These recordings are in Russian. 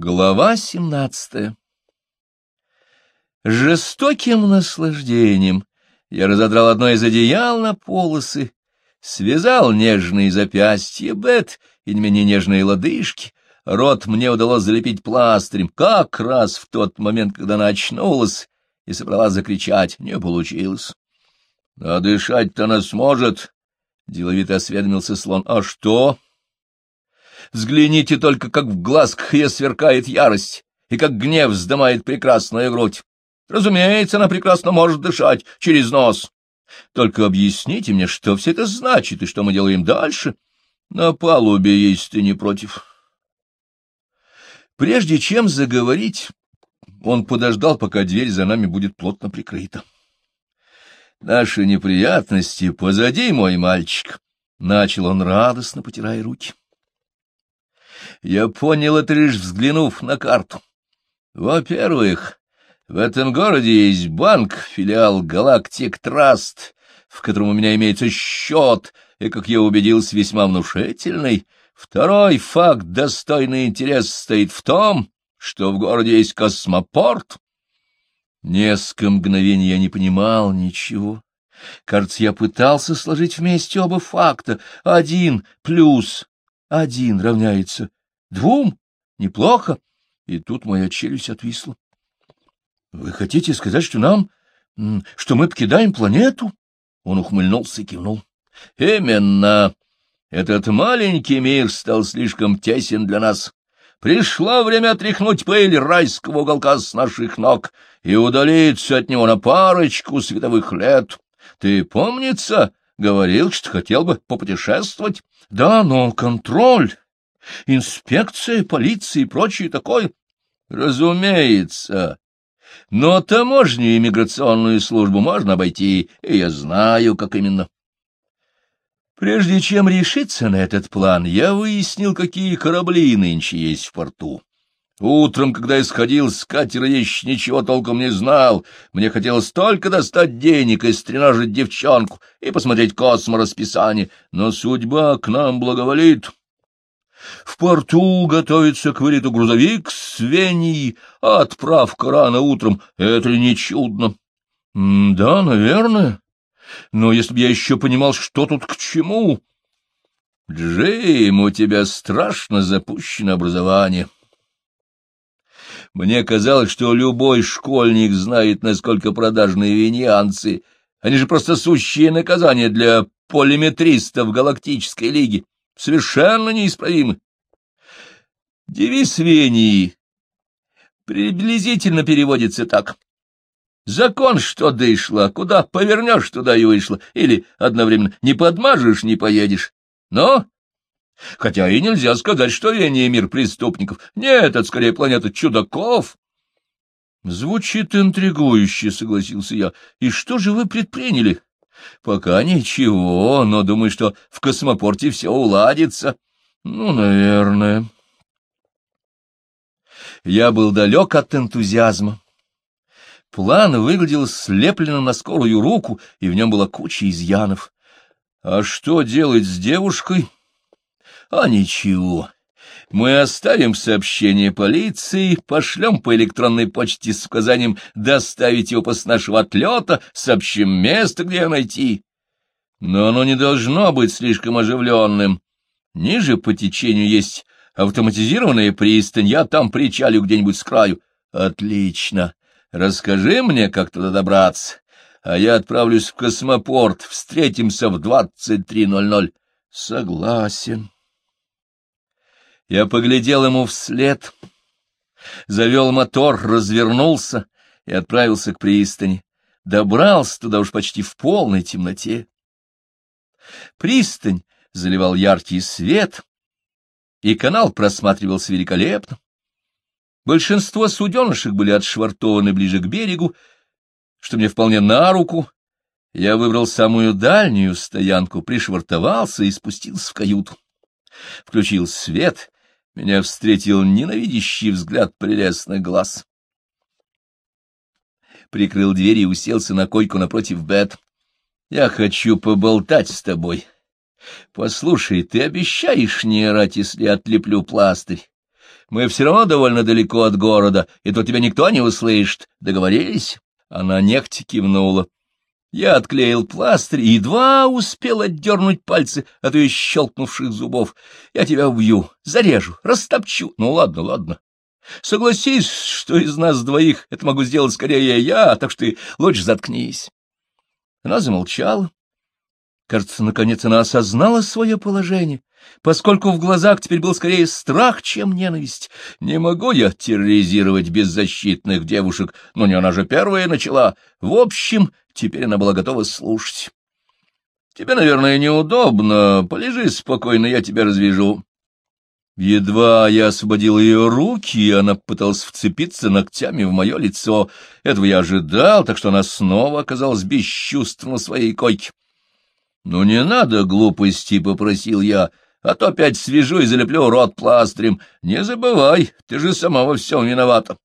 Глава семнадцатая Жестоким наслаждением я разодрал одно из одеял на полосы, связал нежные запястья Бет и не менее нежные лодыжки, рот мне удалось залепить пластырем, как раз в тот момент, когда она очнулась и собралась закричать. Не получилось. — А дышать-то она сможет, — деловито осведомился слон. — А что? Взгляните только, как в глазках ее сверкает ярость, и как гнев вздымает прекрасная грудь. Разумеется, она прекрасно может дышать через нос. Только объясните мне, что все это значит и что мы делаем дальше. На палубе, есть ты не против. Прежде чем заговорить, он подождал, пока дверь за нами будет плотно прикрыта. Наши неприятности позади, мой мальчик, — начал он радостно, потирая руки. Я понял это лишь взглянув на карту. Во-первых, в этом городе есть банк, филиал «Галактик Траст», в котором у меня имеется счет, и, как я убедился, весьма внушительный. Второй факт, достойный интерес, стоит в том, что в городе есть космопорт. Несколько мгновений я не понимал ничего. Кажется, я пытался сложить вместе оба факта. Один плюс один равняется двум. Неплохо. И тут моя челюсть отвисла. Вы хотите сказать, что нам... что мы покидаем планету? Он ухмыльнулся и кивнул. Именно. Этот маленький мир стал слишком тесен для нас. Пришло время отряхнуть пыль райского уголка с наших ног и удалиться от него на парочку световых лет. Ты, помнится, говорил, что хотел бы попутешествовать? Да, но контроль, инспекция, полиция и прочее такое. Разумеется, но таможню и миграционную службу можно обойти, и я знаю, как именно. Прежде чем решиться на этот план, я выяснил, какие корабли нынче есть в порту. Утром, когда я сходил с катера, я еще ничего толком не знал. Мне хотелось только достать денег и стренажить девчонку и посмотреть косморасписание, но судьба к нам благоволит. В порту готовится к вылету грузовик с Вении, а отправка рано утром — это не чудно. — Да, наверное. Но если бы я еще понимал, что тут к чему... — Джейм, у тебя страшно запущено образование. Мне казалось, что любой школьник знает, насколько продажные венеанцы. Они же просто сущие наказания для полиметристов Галактической Лиги совершенно неисправимы. Девиз Вении приблизительно переводится так. Закон, что дышло, куда повернешь, туда и вышло, или одновременно не подмажешь, не поедешь. Но, хотя и нельзя сказать, что Вения мир преступников. Нет, это скорее планета чудаков. Звучит интригующе, согласился я. И что же вы предприняли? Пока ничего, но думаю, что в космопорте все уладится. Ну, наверное. Я был далек от энтузиазма. План выглядел слепленным на скорую руку, и в нем была куча изъянов. А что делать с девушкой? А ничего. Мы оставим сообщение полиции, пошлем по электронной почте с указанием доставить его после нашего отлета, сообщим место, где найти. Но оно не должно быть слишком оживленным. Ниже по течению есть автоматизированная пристань, я там причалю где-нибудь с краю. Отлично. Расскажи мне, как туда добраться, а я отправлюсь в космопорт, встретимся в двадцать три ноль ноль. Согласен. Я поглядел ему вслед, завел мотор, развернулся и отправился к пристани. Добрался туда уж почти в полной темноте. Пристань заливал яркий свет, и канал просматривался великолепно. Большинство суденышек были отшвартованы ближе к берегу, что мне вполне на руку. Я выбрал самую дальнюю стоянку, пришвартовался и спустился в каюту. Включил свет меня встретил ненавидящий взгляд прелестных глаз. Прикрыл дверь и уселся на койку напротив Бет. «Я хочу поболтать с тобой. Послушай, ты обещаешь не орать, если отлеплю пластырь? Мы все равно довольно далеко от города, и тут тебя никто не услышит. Договорились?» Она нехотя кивнула. Я отклеил пластырь и едва успел отдернуть пальцы от ее щелкнувших зубов. Я тебя убью, зарежу, растопчу. Ну, ладно, ладно. Согласись, что из нас двоих это могу сделать скорее я, так что ты лучше заткнись. Она замолчала. Кажется, наконец она осознала свое положение, поскольку в глазах теперь был скорее страх, чем ненависть. Не могу я терроризировать беззащитных девушек, но не она же первая начала. В общем, теперь она была готова слушать. Тебе, наверное, неудобно. Полежи спокойно, я тебя развяжу. Едва я освободил ее руки, она пыталась вцепиться ногтями в мое лицо. Этого я ожидал, так что она снова оказалась без чувств на своей койке. — Ну, не надо глупости, — попросил я, — а то опять свяжу и залеплю рот пластырем. Не забывай, ты же сама во всем виновата.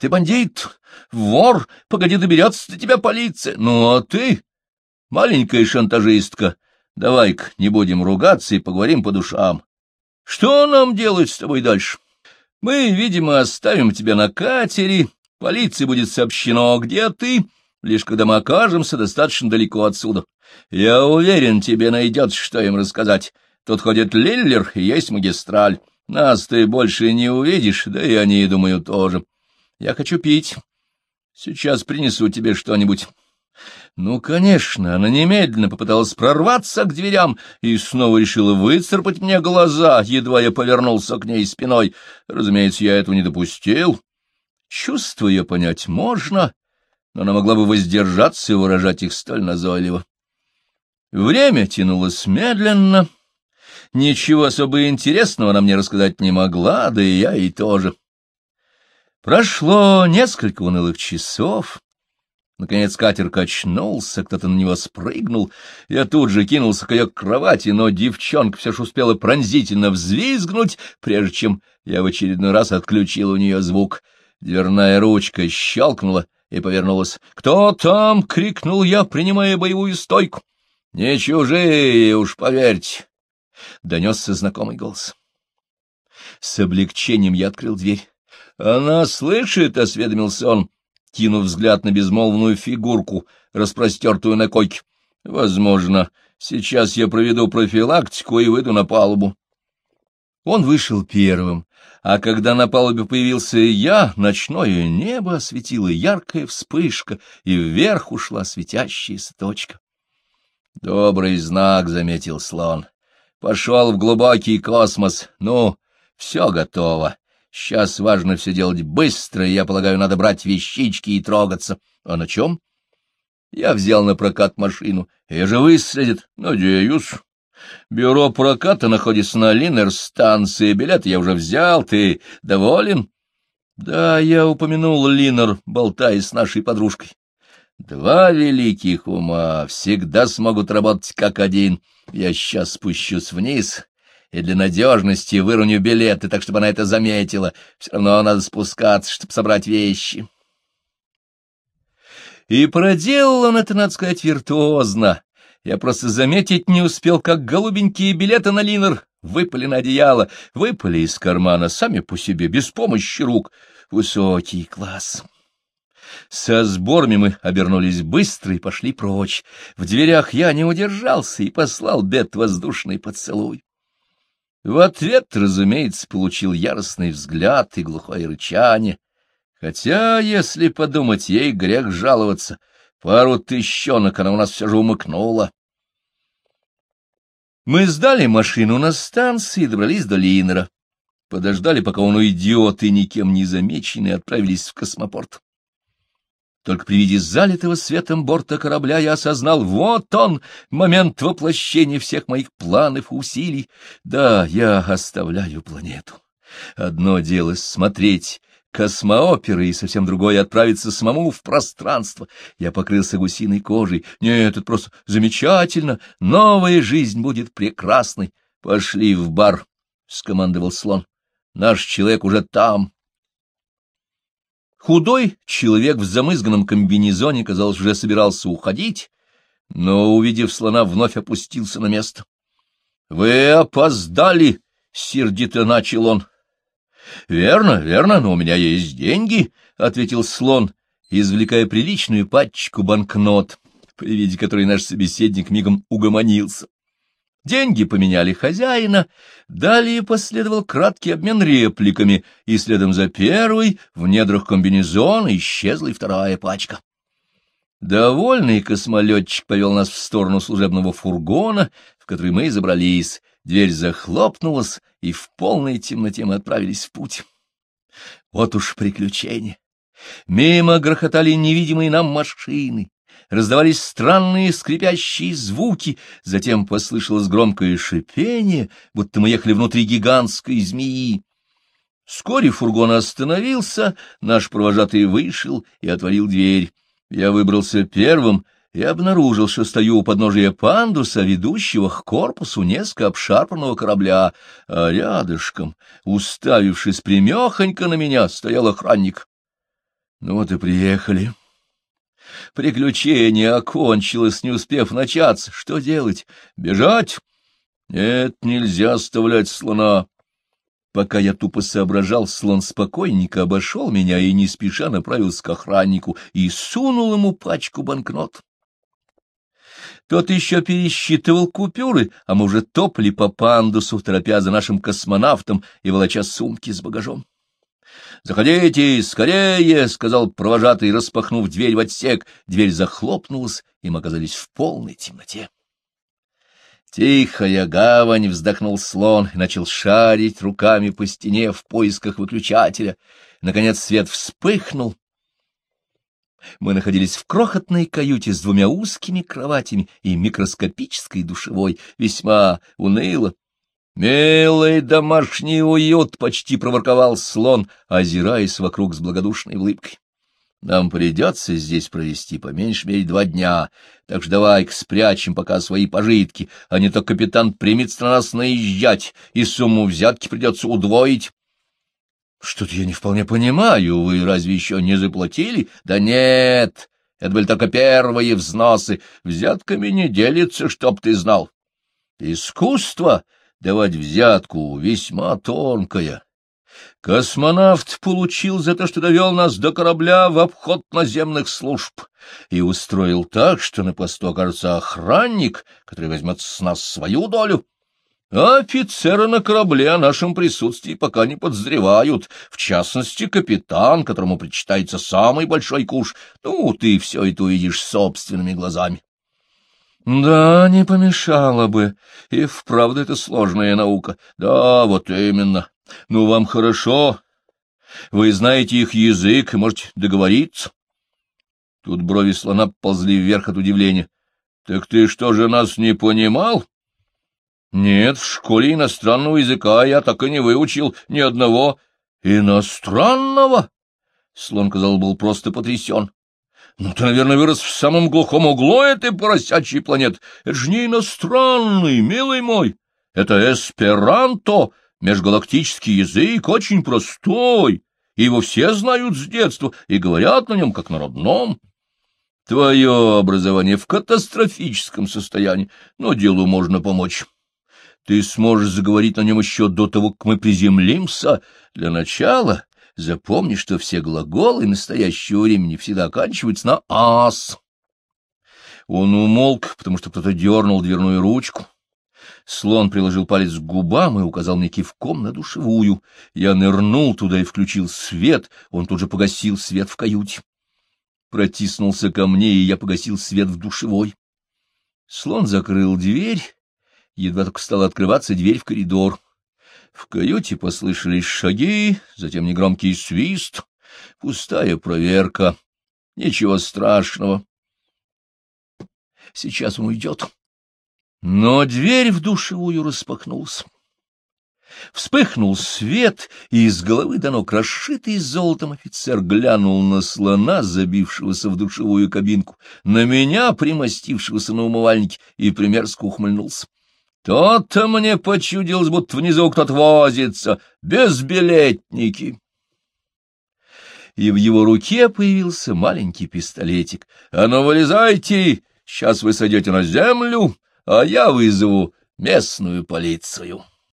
Ты бандит, вор, погоди, доберется до тебя полиция. Ну, а ты, маленькая шантажистка, давай-ка не будем ругаться и поговорим по душам. Что нам делать с тобой дальше? Мы, видимо, оставим тебя на катере, полиции будет сообщено, где ты, лишь когда мы окажемся достаточно далеко отсюда. Я уверен, тебе найдется, что им рассказать. Тут ходит Лиллер и есть магистраль. Нас ты больше не увидишь, да и они, думаю, тоже. Я хочу пить. Сейчас принесу тебе что-нибудь. Ну, конечно, она немедленно попыталась прорваться к дверям и снова решила выцарпать мне глаза, едва я повернулся к ней спиной. Разумеется, я этого не допустил. Чувство ее понять можно, но она могла бы воздержаться и выражать их столь назойливо. Время тянулось медленно. Ничего особо интересного она мне рассказать не могла, да и я ей тоже. Прошло несколько унылых часов. Наконец катер качнулся, кто-то на него спрыгнул. Я тут же кинулся к ее кровати, но девчонка все же успела пронзительно взвизгнуть, прежде чем я в очередной раз отключил у нее звук. Дверная ручка щелкнула и повернулась. «Кто там?» — крикнул я, принимая боевую стойку. «Не чужие, уж поверьте!» — донесся знакомый голос. С облегчением я открыл дверь. «Она слышит?» — осведомился он кинув взгляд на безмолвную фигурку, распростертую на койке. — Возможно, сейчас я проведу профилактику и выйду на палубу. Он вышел первым, а когда на палубе появился я, ночное небо осветила яркая вспышка, и вверх ушла светящаяся точка. — Добрый знак, — заметил слон. — Пошел в глубокий космос. Ну, все готово. Сейчас важно все делать быстро, и, я полагаю, надо брать вещички и трогаться. А на чем? Я взял на прокат машину. Я же выследит. Надеюсь. Бюро проката находится на Линнер-станции. Билет я уже взял. Ты доволен? Да, я упомянул Линнер, болтая с нашей подружкой. Два великих ума всегда смогут работать как один. Я сейчас спущусь вниз и для надежности выроню билеты, так чтобы она это заметила. Все равно надо спускаться, чтобы собрать вещи. И проделал он это, надо сказать, виртуозно. Я просто заметить не успел, как голубенькие билеты на линер выпали на одеяло, выпали из кармана сами по себе, без помощи рук. Высокий класс. Со сборами мы обернулись быстро и пошли прочь. В дверях я не удержался и послал Бет воздушный поцелуй. В ответ, разумеется, получил яростный взгляд и глухое рычание. Хотя, если подумать, ей грех жаловаться. Пару тыщенок она у нас все же умыкнула. Мы сдали машину на станции и добрались до Линера. Подождали, пока он уйдет, и никем не замеченный отправились в космопорт. Только при виде залитого светом борта корабля я осознал, вот он, момент воплощения всех моих планов и усилий. Да, я оставляю планету. Одно дело смотреть космооперы, и совсем другое — отправиться самому в пространство. Я покрылся гусиной кожей. Нет, это просто замечательно. Новая жизнь будет прекрасной. Пошли в бар, — скомандовал слон. Наш человек уже там. Худой человек в замызганном комбинезоне, казалось, уже собирался уходить, но, увидев слона, вновь опустился на место. — Вы опоздали! — сердито начал он. — Верно, верно, но у меня есть деньги, — ответил слон, извлекая приличную пачку банкнот, при виде которой наш собеседник мигом угомонился. Деньги поменяли хозяина, далее последовал краткий обмен репликами, и следом за первой в недрах комбинезона исчезла и вторая пачка. Довольный космолетчик повел нас в сторону служебного фургона, в который мы и забрались. Дверь захлопнулась, и в полной темноте мы отправились в путь. Вот уж приключение. Мимо грохотали невидимые нам машины, раздавались странные скрипящие звуки, затем послышалось громкое шипение, будто мы ехали внутри гигантской змеи. Вскоре фургон остановился, наш провожатый вышел и отворил дверь. Я выбрался первым и обнаружил, что стою у подножия пандуса, ведущего к корпусу несколько обшарпанного корабля, а рядышком, уставившись примехонько на меня, стоял охранник. Ну вот и приехали. Приключение окончилось, не успев начаться. Что делать? Бежать? Нет, нельзя оставлять слона. Пока я тупо соображал, слон спокойненько обошел меня и не спеша направился к охраннику и сунул ему пачку банкнот. Тот еще пересчитывал купюры, а мы уже топали по пандусу, торопя за нашим космонавтом и волоча сумки с багажом. — Заходите, скорее! — сказал провожатый, распахнув дверь в отсек. Дверь захлопнулась, и мы оказались в полной темноте. «Тихая гавань!» — вздохнул слон и начал шарить руками по стене в поисках выключателя. Наконец свет вспыхнул. Мы находились в крохотной каюте с двумя узкими кроватями и микроскопической душевой, весьма уныло. «Милый домашний уют!» — почти проворковал слон, озираясь вокруг с благодушной улыбкой. Нам придется здесь провести по меньшей мере два дня, так что давай-ка спрячем пока свои пожитки, а не то капитан примется на нас наезжать, и сумму взятки придется удвоить. Что-то я не вполне понимаю, вы разве еще не заплатили? Да нет, это были только первые взносы, взятками не делится, чтоб ты знал. Искусство давать взятку весьма тонкое. Космонавт получил за то, что довел нас до корабля в обход наземных служб и устроил так, что на посту окажется охранник, который возьмет с нас свою долю. А офицеры на корабле о нашем присутствии пока не подозревают, в частности, капитан, которому причитается самый большой куш. Ну, ты все это увидишь собственными глазами. Да, не помешало бы. И вправду это сложная наука. Да, вот именно. Ну, вам хорошо. Вы знаете их язык и можете договориться. Тут брови слона ползли вверх от удивления. Так ты что же нас не понимал? Нет, в школе иностранного языка я так и не выучил ни одного. Иностранного? Слон, казалось, был просто потрясен. Ну, ты, наверное, вырос в самом глухом углу этой поросячьей планеты. Это же не иностранный, милый мой. Это эсперанто, межгалактический язык, очень простой. И его все знают с детства и говорят на нем, как на родном. Твое образование в катастрофическом состоянии, но делу можно помочь. Ты сможешь заговорить на нем еще до того, как мы приземлимся. Для начала Запомни, что все глаголы настоящего времени всегда оканчиваются на «ас». Он умолк, потому что кто-то дернул дверную ручку. Слон приложил палец к губам и указал мне кивком на душевую. Я нырнул туда и включил свет, он тут же погасил свет в каюте. Протиснулся ко мне, и я погасил свет в душевой. Слон закрыл дверь, едва только стала открываться дверь в коридор. В каюте послышались шаги, затем негромкий свист, пустая проверка. Ничего страшного. Сейчас он уйдет. Но дверь в душевую распахнулась. Вспыхнул свет, и из головы до ног расшитый золотом офицер глянул на слона, забившегося в душевую кабинку, на меня, примостившегося на умывальнике, и примерзко ухмыльнулся. То-то мне почудилось, будто внизу кто-то возится, безбилетники. И в его руке появился маленький пистолетик. — А ну, вылезайте, сейчас вы сойдете на землю, а я вызову местную полицию.